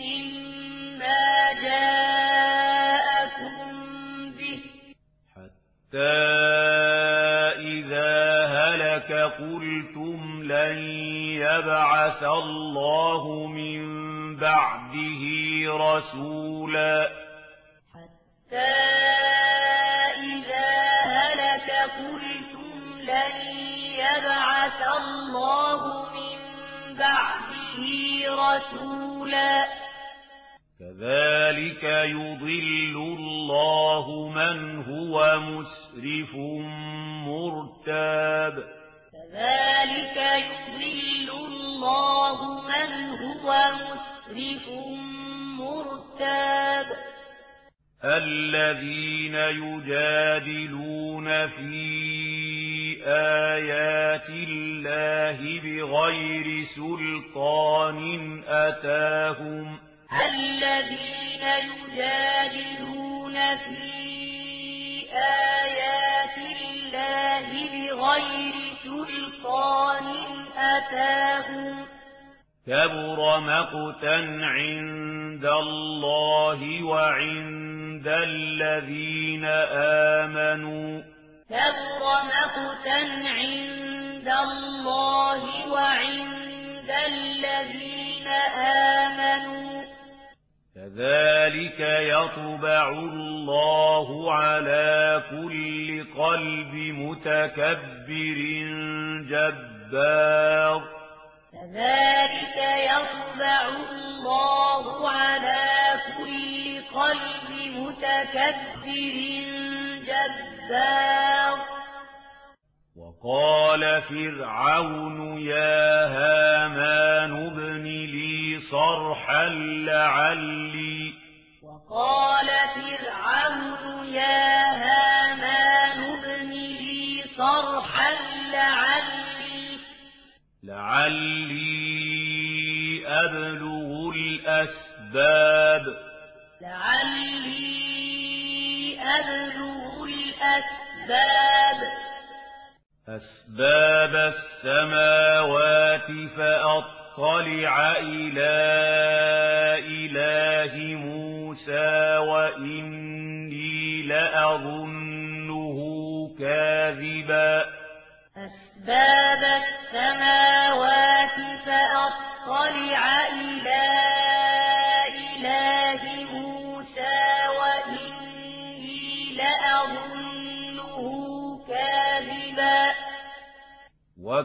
مما جاءكم به حتى إذا هلك قلتم لن يبعث الله من بعده رسولا حتى إذا هلك قلتم لن يبعث الله من بعده رسولا. كذلك يضل الله من هو مسرف مرتاب. كذلك يضل الله من هو مسرف مرتاب. الذين يجادلون فيه بآيات الله بغير سلطان أتاهم الذين يجادلون في آيات الله بغير سلطان أتاهم كبر مقتا عند الله وعند الذين آمنوا كبر مقتا عند الله وعند الذين آمنوا. كذلك يطبع الله على كل قلب متكبر جبار. كذلك يطبع الله على كل قلب متكبر جبار. قال فرعون يا هامان ابن لي صرحا لعلي. وقال فرعون يا هامان ابن لي صرحا لعلي. لعلي أبلغ الأسباب. لعلي أبلغ الأسباب. أسباب السماوات فأطلع إلى إله موسى وإني لأظنه كاذبا أسباب السماوات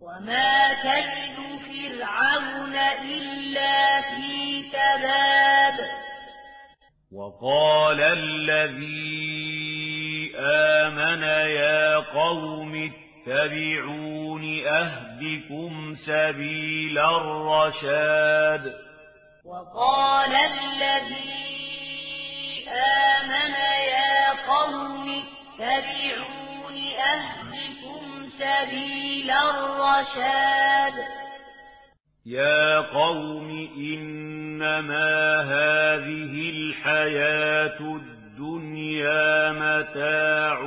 وما كيد فرعون إلا في تباب وقال الذي آمن يا قوم اتبعون أهدكم سبيل الرشاد وقال الذي آمن سبيل الرشاد. يا قوم إنما هذه الحياة الدنيا متاع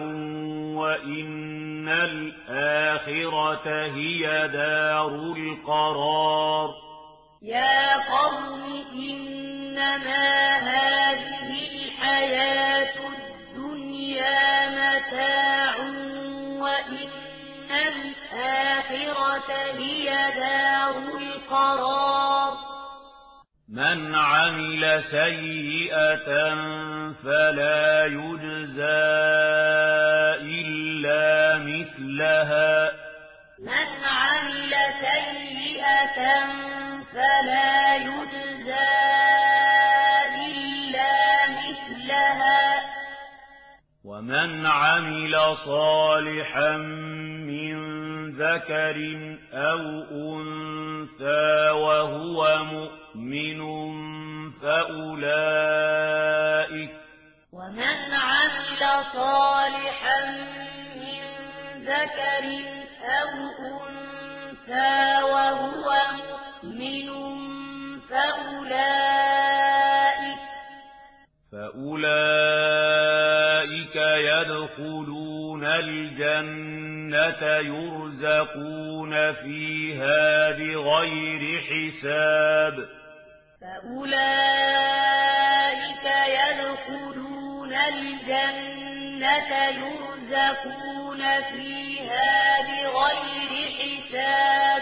وإن الآخرة هي دار القرار. يا قوم إنما هذه قرار من عمل سيئة فلا يجزى إلا مثلها. من عمل سيئة فلا يجزى إلا مثلها. ومن عمل صالحا من ذكر أو أنثى وأنثى وهو مؤمن فأولئك ومن عمل صالحا من ذكر أو أنثى وهو مؤمن فأولئك فأولئك يدخلون الجنة يرزقون فيها بغير حساب. فأولئك يدخلون الجنة يرزقون فيها بغير حساب.